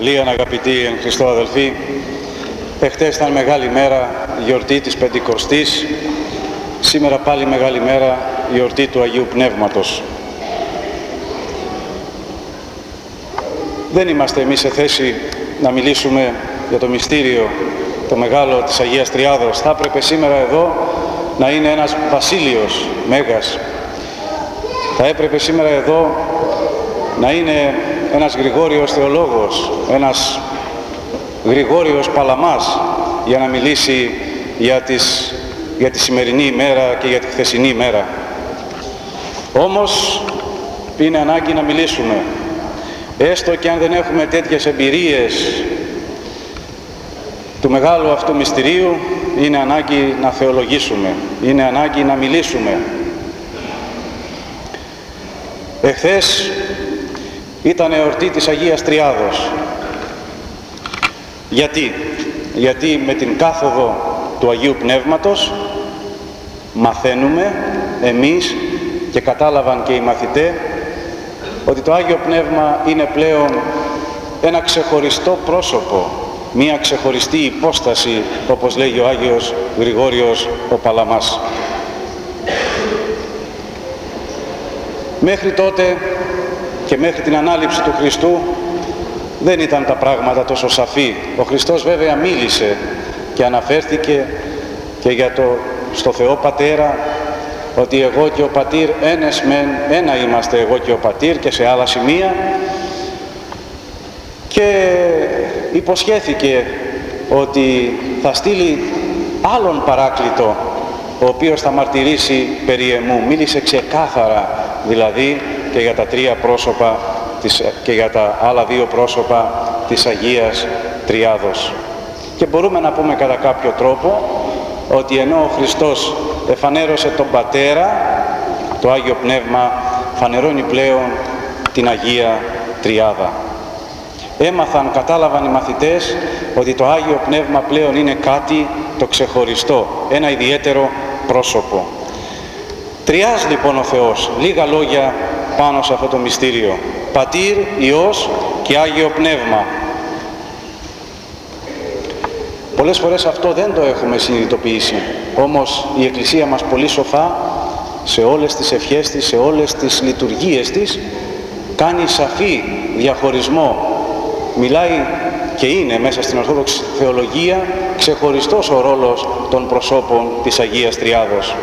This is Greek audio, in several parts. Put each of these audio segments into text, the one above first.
Λίγαν αγαπητοί εν Χριστώ αδελφοί, εχθές ήταν μεγάλη μέρα, γιορτή της Πεντηκοστής, σήμερα πάλι μεγάλη μέρα, γιορτή του Αγίου Πνεύματος. Δεν είμαστε εμείς σε θέση να μιλήσουμε για το μυστήριο, το μεγάλο της Αγίας Τριάδος. Θα έπρεπε σήμερα εδώ να είναι ένας βασίλειος, μέγας. Θα έπρεπε σήμερα εδώ να είναι ένας Γρηγόριος θεολόγος, ένας Γρηγόριος Παλαμάς για να μιλήσει για, τις, για τη σημερινή ημέρα και για τη χθεσινή ημέρα. Όμως είναι ανάγκη να μιλήσουμε. Έστω και αν δεν έχουμε τέτοιες εμπειρίες του μεγάλου αυτού μυστηρίου, είναι ανάγκη να θεολογήσουμε, είναι ανάγκη να μιλήσουμε. Εχθές ήταν εορτή της Αγίας Τριάδος. Γιατί, γιατί με την κάθοδο του Αγίου Πνεύματος μαθαίνουμε εμείς και κατάλαβαν και οι μαθητές ότι το Άγιο Πνεύμα είναι πλέον ένα ξεχωριστό πρόσωπο, μία ξεχωριστή υπόσταση, όπως λέγει ο Άγιος Γρηγόριος ο Παλαμάς. Μέχρι τότε και μέχρι την Ανάληψη του Χριστού δεν ήταν τα πράγματα τόσο σαφή. Ο Χριστός βέβαια μίλησε και αναφέρθηκε και για το στο Θεό Πατέρα ότι εγώ και ο Πατήρ ένες μεν, ένα είμαστε εγώ και ο Πατήρ και σε άλλα σημεία και υποσχέθηκε ότι θα στείλει άλλον παράκλητο ο οποίος θα μαρτυρήσει περί εμού. Μίλησε ξεκάθαρα δηλαδή και για τα τρία πρόσωπα και για τα άλλα δύο πρόσωπα της Αγίας Τριάδος. Και μπορούμε να πούμε κατά κάποιο τρόπο ότι ενώ ο Χριστός εφανέρωσε τον Πατέρα, το Άγιο Πνεύμα φανερώνει πλέον την Αγία Τριάδα. Έμαθαν, κατάλαβαν οι μαθητές ότι το Άγιο Πνεύμα πλέον είναι κάτι το ξεχωριστό, ένα ιδιαίτερο πρόσωπο. Τριάς λοιπόν ο Θεός, λίγα λόγια πάνω σε αυτό το μυστήριο. Πατήρ, Υιός και Άγιο Πνεύμα. Πολλές φορές αυτό δεν το έχουμε συνειδητοποιήσει. Όμως η Εκκλησία μας πολύ σοφά σε όλες τις ευχές της, σε όλες τις λειτουργίες της κάνει σαφή διαχωρισμό. Μιλάει και είναι μέσα στην Ορθόδοξη Θεολογία ξεχωριστός ο ρόλος των προσώπων της Αγίας Τριάδος.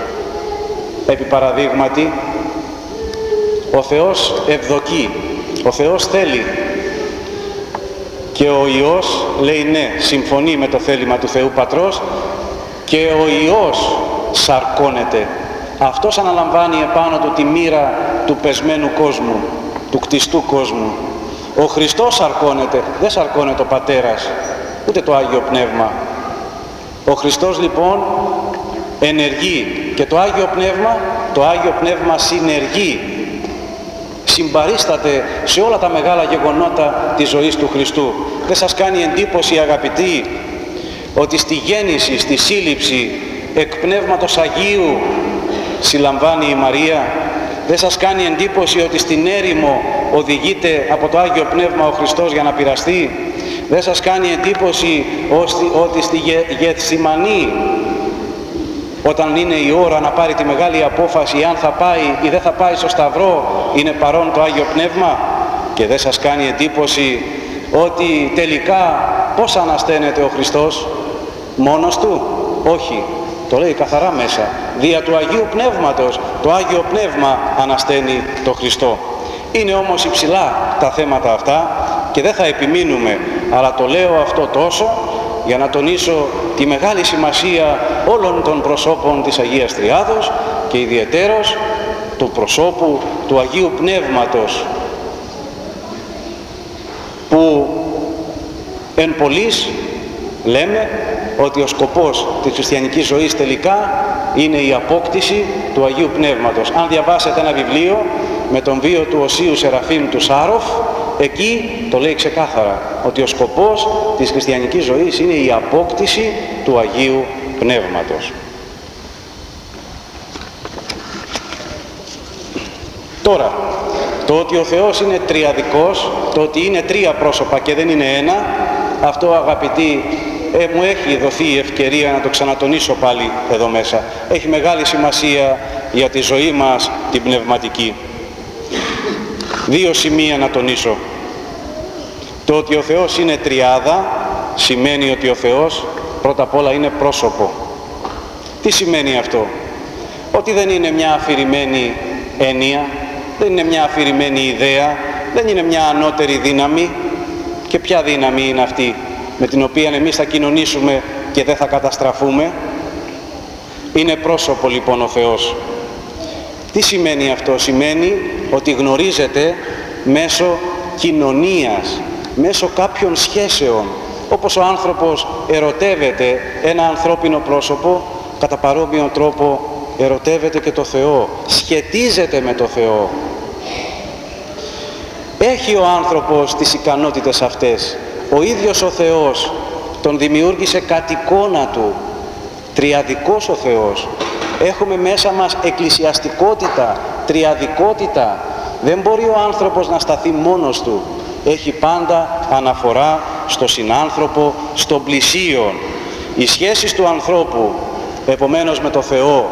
Επί παραδείγματι, ο Θεός ευδοκεί, ο Θεός θέλει και ο Υιός λέει ναι, συμφωνεί με το θέλημα του Θεού Πατρός και ο Υιός σαρκώνεται. Αυτός αναλαμβάνει επάνω του τη μοίρα του πεσμένου κόσμου, του κτιστού κόσμου. Ο Χριστός σαρκώνεται, δεν σαρκώνεται ο Πατέρας, ούτε το Άγιο Πνεύμα. Ο Χριστός λοιπόν ενεργεί και το Άγιο Πνεύμα, το Άγιο Πνεύμα συνεργεί συμπαρίσταται σε όλα τα μεγάλα γεγονότα της ζωής του Χριστού. Δεν σας κάνει εντύπωση αγαπητοί ότι στη γέννηση, στη σύλληψη εκ Πνεύματος Αγίου συλλαμβάνει η Μαρία; Δεν σας κάνει εντύπωση ότι στην έρημο οδηγείται από το Άγιο Πνεύμα ο Χριστός για να πειραστεί; Δεν σας κάνει εντύπωση ότι στη Γεθσιμανή όταν είναι η ώρα να πάρει τη μεγάλη απόφαση αν θα πάει ή δεν θα πάει στο Σταυρό είναι παρόν το Άγιο Πνεύμα; Και δεν σας κάνει εντύπωση ότι τελικά πώς ανασταίνεται ο Χριστός; Μόνος του; Όχι. Το λέει καθαρά μέσα. Δια του Αγίου Πνεύματος το Άγιο Πνεύμα ανασταίνει το Χριστό. Είναι όμως υψηλά τα θέματα αυτά και δεν θα επιμείνουμε αλλά το λέω αυτό τόσο για να τονίσω τη μεγάλη σημασία όλων των προσώπων της Αγίας Τριάδος και ιδιαιτέρως του προσώπου του Αγίου Πνεύματος που εν πολλής λέμε ότι ο σκοπός της χριστιανικής ζωής τελικά είναι η απόκτηση του Αγίου Πνεύματος. Αν διαβάσετε ένα βιβλίο με τον βίο του Οσίου Σεραφείμ του Σάροφ Εκεί το λέει ξεκάθαρα ότι ο σκοπός της χριστιανικής ζωής είναι η απόκτηση του Αγίου Πνεύματος. Τώρα, Το ότι ο Θεός είναι τριαδικός, το ότι είναι τρία πρόσωπα και δεν είναι ένα, αυτό αγαπητοί ε, μου έχει δοθεί η ευκαιρία να το ξανατονίσω πάλι εδώ μέσα. Έχει μεγάλη σημασία για τη ζωή μας την πνευματική. Δύο σημεία να τονίσω. Το ότι ο Θεός είναι τριάδα σημαίνει ότι ο Θεός πρώτα απ' όλα είναι πρόσωπο. Τι σημαίνει αυτό; Ότι δεν είναι μια αφηρημένη έννοια, δεν είναι μια αφηρημένη ιδέα, δεν είναι μια ανώτερη δύναμη. Και ποια δύναμη είναι αυτή με την οποία εμείς θα κοινωνήσουμε και δεν θα καταστραφούμε; Είναι πρόσωπο λοιπόν ο Θεός. Τι σημαίνει αυτό; Σημαίνει ότι γνωρίζεται μέσω κοινωνίας, μέσω κάποιων σχέσεων. Όπως ο άνθρωπος ερωτεύεται ένα ανθρώπινο πρόσωπο, κατά παρόμοιο τρόπο ερωτεύεται και το Θεό, σχετίζεται με το Θεό. Έχει ο άνθρωπος τις ικανότητες αυτές. Ο ίδιος ο Θεός τον δημιούργησε κατ' εικόνα Του. Τριαδικός ο Θεός. Έχουμε μέσα μας εκκλησιαστικότητα, τριαδικότητα. Δεν μπορεί ο άνθρωπος να σταθεί μόνος του. Έχει πάντα αναφορά στο συνάνθρωπο, στον πλησίον. Οι σχέσεις του ανθρώπου, επομένως με το Θεό,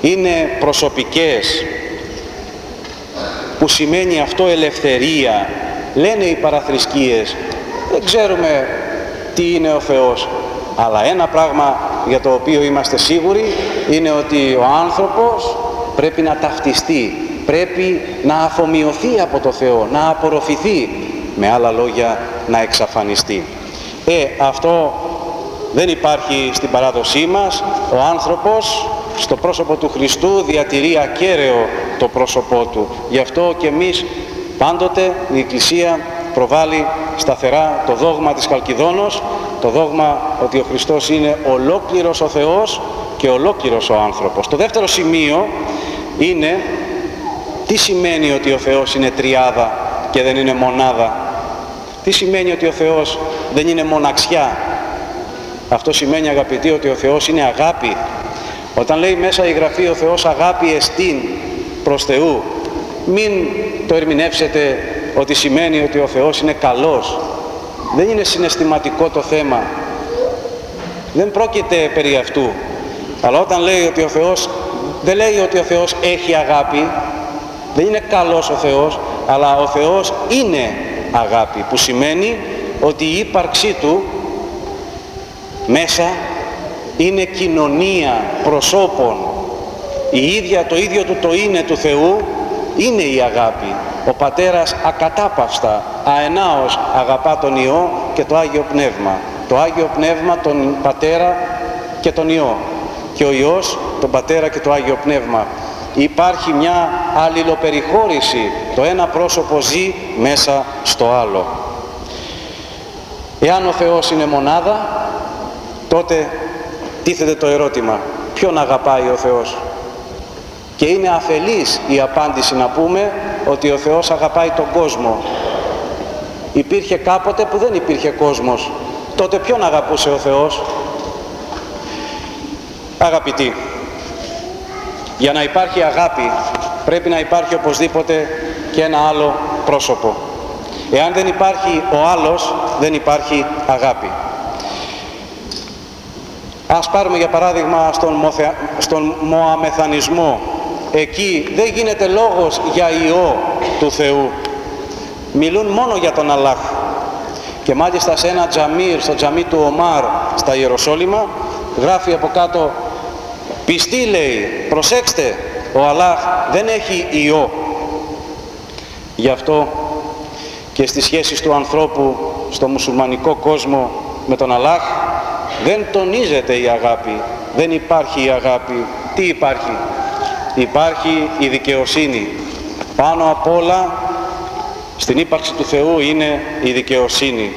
είναι προσωπικές, που σημαίνει αυτό ελευθερία. Λένε οι παραθρησκείες, δεν ξέρουμε τι είναι ο Θεός. Αλλά ένα πράγμα για το οποίο είμαστε σίγουροι είναι ότι ο άνθρωπος πρέπει να ταυτιστεί, πρέπει να αφομοιωθεί από το Θεό, να απορροφηθεί, με άλλα λόγια να εξαφανιστεί. Ε, αυτό δεν υπάρχει στην παράδοσή μας. Ο άνθρωπος στο πρόσωπο του Χριστού διατηρεί ακέραιο το πρόσωπό του. Γι' αυτό και εμείς πάντοτε η Εκκλησία προβάλλει σταθερά το δόγμα της Χαλκιδόνος, το δόγμα ότι ο Χριστός είναι ολόκληρος ο Θεός και ολόκληρος ο άνθρωπος. Το δεύτερο σημείο είναι τι σημαίνει ότι ο Θεός είναι τριάδα και δεν είναι μονάδα. Τι σημαίνει ότι ο Θεός δεν είναι μοναξιά. Αυτό σημαίνει αγαπητοί ότι ο Θεός είναι αγάπη. Όταν λέει μέσα η Γραφή ο Θεός αγάπη εστίν προς Θεού, μην το ερμηνεύσετε ότι σημαίνει ότι ο Θεός είναι καλός. Δεν είναι συναισθηματικό το θέμα. Δεν πρόκειται περί αυτού. Αλλά όταν λέει ότι ο Θεός, δεν λέει ότι ο Θεός έχει αγάπη, δεν είναι καλός ο Θεός, αλλά ο Θεός είναι αγάπη, που σημαίνει ότι η ύπαρξή Του μέσα είναι κοινωνία προσώπων. Η ίδια, το ίδιο του το είναι του Θεού είναι η αγάπη. Ο Πατέρας ακατάπαυστα, αενάως αγαπά τον Υιό και το Άγιο Πνεύμα. Το Άγιο Πνεύμα τον Πατέρα και τον Υιό. Και ο Υιός τον Πατέρα και το Άγιο Πνεύμα. Υπάρχει μια αλληλοπεριχώρηση. Το ένα πρόσωπο ζει μέσα στο άλλο. Εάν ο Θεός είναι μονάδα, τότε τίθεται το ερώτημα. Ποιον αγαπάει ο Θεός; Και είναι αφελής η απάντηση να πούμε ότι ο Θεός αγαπάει τον κόσμο. Υπήρχε κάποτε που δεν υπήρχε κόσμος. Τότε ποιον αγαπούσε ο Θεός; Αγαπητοί, για να υπάρχει αγάπη πρέπει να υπάρχει οπωσδήποτε και ένα άλλο πρόσωπο. Εάν δεν υπάρχει ο άλλος, δεν υπάρχει αγάπη. Ας πάρουμε για παράδειγμα στον, στον Μωαμεθανισμό εκεί δεν γίνεται λόγος για Υιό του Θεού. Μιλούν μόνο για τον Αλλάχ. Και μάλιστα σε ένα τζαμίρ, στο τζαμί του Ομάρ στα Ιεροσόλυμα, γράφει από κάτω «Πιστή λέει, προσέξτε, ο Αλλάχ δεν έχει Υιό». Γι' αυτό και στις σχέσεις του ανθρώπου στο μουσουλμανικό κόσμο με τον Αλλάχ δεν τονίζεται η αγάπη, δεν υπάρχει η αγάπη. Τι υπάρχει, υπάρχει η δικαιοσύνη. Πάνω απ' όλα στην ύπαρξη του Θεού είναι η δικαιοσύνη.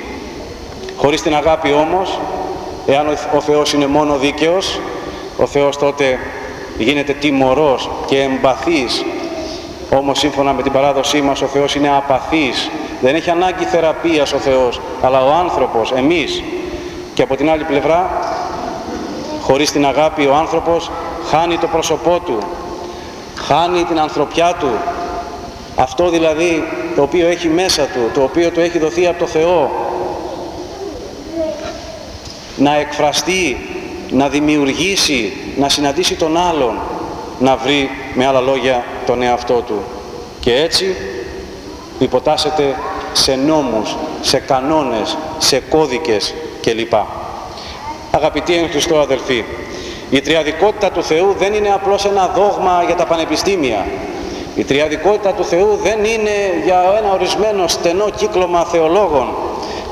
Χωρίς την αγάπη όμως, εάν ο Θεός είναι μόνο δίκαιος, ο Θεός τότε γίνεται τιμωρός και εμπαθής. Όμως σύμφωνα με την παράδοσή μας ο Θεός είναι απαθής. Δεν έχει ανάγκη θεραπείας ο Θεός, αλλά ο άνθρωπος, εμείς. Και από την άλλη πλευρά, χωρίς την αγάπη ο άνθρωπος χάνει το πρόσωπό του, χάνει την ανθρωπιά του Αυτό δηλαδή το οποίο έχει μέσα του, το οποίο του έχει δοθεί από το Θεό, να εκφραστεί, να δημιουργήσει, να συναντήσει τον άλλον, να βρει με άλλα λόγια τον εαυτό του. Και έτσι υποτάσσεται σε νόμους, σε κανόνες, σε κώδικες κλπ. Αγαπητοί εν Χριστώ αδελφοί, η τριαδικότητα του Θεού δεν είναι απλώς ένα δόγμα για τα πανεπιστήμια. Η τριαδικότητα του Θεού δεν είναι για ένα ορισμένο στενό κύκλωμα θεολόγων,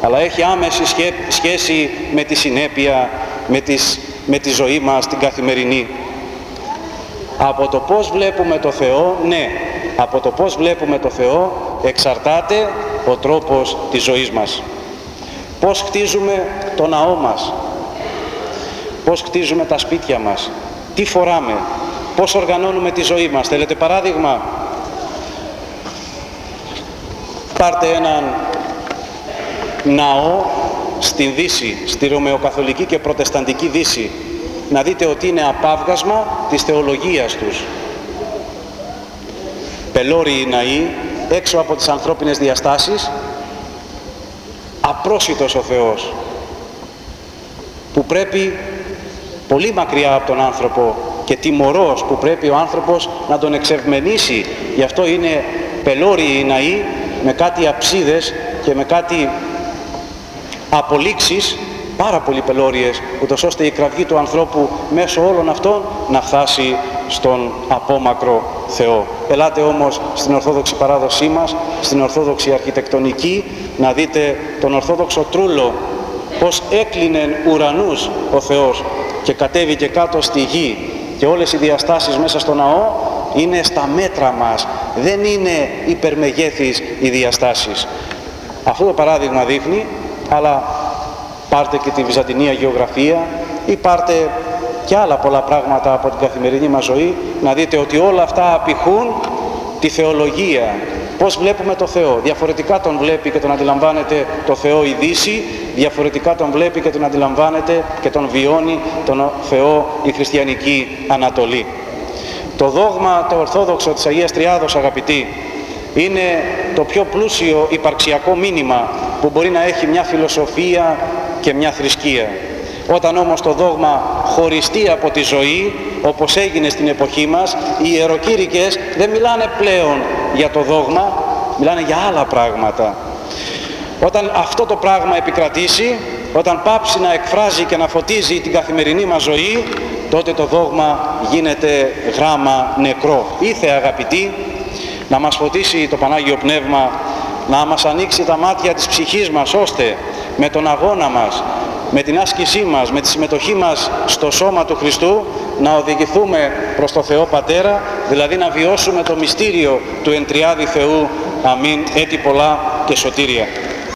αλλά έχει άμεση σχέση με τη συνέπεια, με, τις, με τη ζωή μας την καθημερινή. Από το πώς βλέπουμε το Θεό, ναι, από το πώς βλέπουμε το Θεό εξαρτάται ο τρόπος της ζωής μας. Πώς χτίζουμε το ναό μας, πώς χτίζουμε τα σπίτια μας, τι φοράμε, πώς οργανώνουμε τη ζωή μας. Θέλετε παράδειγμα, πάρτε έναν ναό στην Δύση, στη Ρωμαιοκαθολική και Προτεσταντική Δύση, να δείτε ότι είναι απάβγασμα της θεολογίας τους. Πελώριοι ναοί, έξω από τις ανθρώπινες διαστάσεις, απρόσιτος ο Θεός, που πρέπει πολύ μακριά από τον άνθρωπο και τιμωρός που πρέπει ο άνθρωπος να τον εξευμενήσει. Γι' αυτό είναι πελώριοι ναοί με κάτι αψίδες και με κάτι απολύξεις πάρα πολύ πελώριες, ούτως ώστε η κραυγή του ανθρώπου μέσω όλων αυτών να φτάσει στον απόμακρο Θεό. Ελάτε όμως στην Ορθόδοξη παράδοσή μας, στην Ορθόδοξη αρχιτεκτονική, να δείτε τον Ορθόδοξο τρούλο, πως έκλεινε ουρανούς ο Θεός και κατέβηκε κάτω στη γη και όλες οι διαστάσεις μέσα στο ναό είναι στα μέτρα μας, δεν είναι υπερμεγέθης οι διαστάσεις. Αυτό το παράδειγμα δείχνει, αλλά πάρτε και τη Βυζαντινή γεωγραφία ή πάρτε και άλλα πολλά πράγματα από την καθημερινή μας ζωή, να δείτε ότι όλα αυτά απηχούν τη θεολογία. Πώς βλέπουμε το Θεό. Διαφορετικά τον βλέπει και τον αντιλαμβάνεται το Θεό η Δύση, διαφορετικά τον βλέπει και τον αντιλαμβάνεται και τον βιώνει τον Θεό η χριστιανική Ανατολή. Το δόγμα το ορθόδοξο της Αγίας Τριάδος αγαπητοί είναι το πιο πλούσιο υπαρξιακό μήνυμα που μπορεί να έχει μια φιλοσοφία και μια θρησκεία. Όταν όμως το δόγμα χωριστεί από τη ζωή, όπως έγινε στην εποχή μας, οι ιεροκήρυκες δεν μιλάνε πλέον για το δόγμα, μιλάνε για άλλα πράγματα. Όταν αυτό το πράγμα επικρατήσει, όταν πάψει να εκφράζει και να φωτίζει την καθημερινή μας ζωή, τότε το δόγμα γίνεται γράμμα νεκρό. Ήθε αγαπητοί να μας φωτίσει το Πανάγιο Πνεύμα, να μας ανοίξει τα μάτια της ψυχής μας, ώστε με τον αγώνα μας, με την άσκησή μας, με τη συμμετοχή μας στο σώμα του Χριστού, να οδηγηθούμε προς το Θεό Πατέρα, δηλαδή να βιώσουμε το μυστήριο του Εντριάδη Θεού. Αμήν, έτη πολλά και σωτήρια.